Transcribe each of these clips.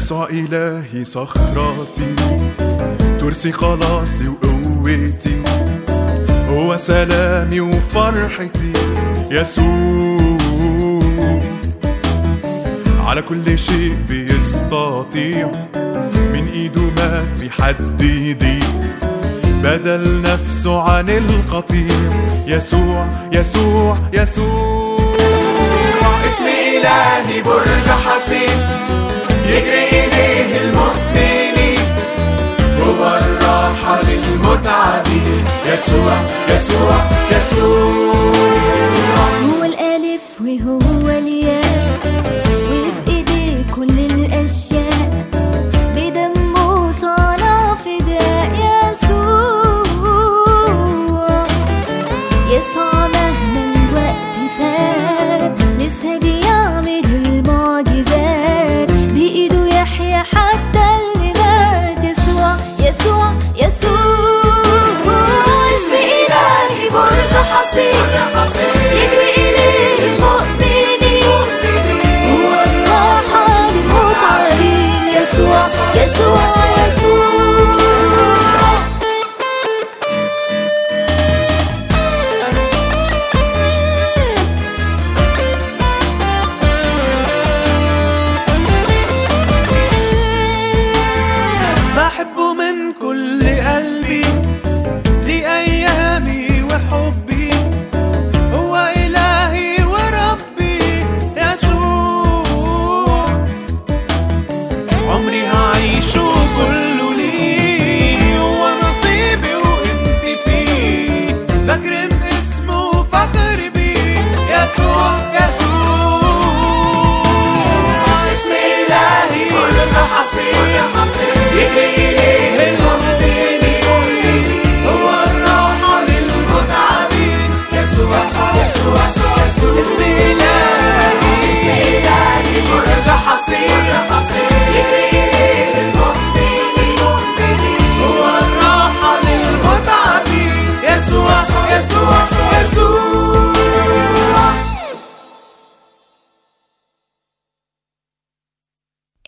إلهي صخرتي ترسي خلاصي وقوتي هو سلامي وفرحتي يسوع على كل شيء بيستطيع من إيده ما في حد يضيع. بدل نفسه عن القطيع. يسوع يسوع يسوع. اسم إلهي برج حصين. يسوع يسوع يسوع. هو الألف وهو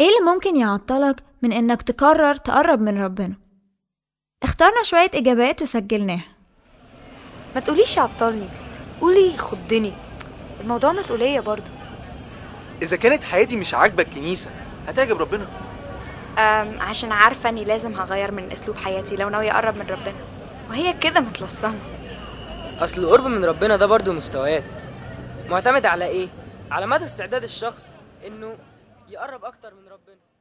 إيه اللي ممكن يعطلك من إنك تقرر تقرب من ربنا؟ اخترنا شوية إجابات وسجلناها. ما تقوليش عطلني قولي خضني الموضوع مسؤولية برضو. إذا كانت حياتي مش عاجبة الكنيسة هتعجب ربنا. أم عشان عارفة إني لازم هغير من أسلوب حياتي لو ناوية أقرب من ربنا. وهي كده متلصمة. أصل القرب من ربنا ده برضه مستويات. معتمد على إيه؟ على مدى استعداد الشخص إنه يقرب أكتر من ربنا.